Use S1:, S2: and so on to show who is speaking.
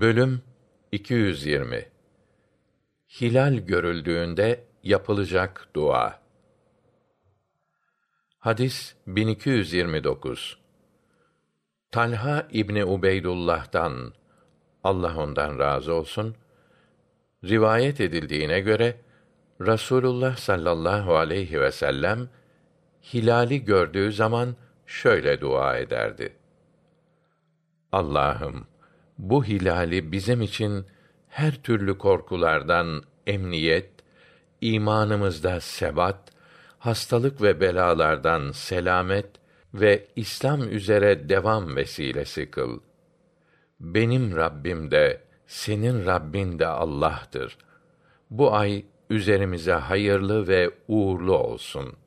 S1: Bölüm 220 Hilal görüldüğünde yapılacak dua. Hadis 1229. Talha İbni Ubeydullah'tan Allah ondan razı olsun rivayet edildiğine göre Rasulullah sallallahu aleyhi ve sellem hilali gördüğü zaman şöyle dua ederdi. Allah'ım bu hilali bizim için her türlü korkulardan emniyet, imanımızda sebat, hastalık ve belalardan selamet ve İslam üzere devam vesilesi kıl. Benim Rabbim de senin Rabbin de Allah'tır. Bu ay üzerimize hayırlı ve uğurlu olsun.''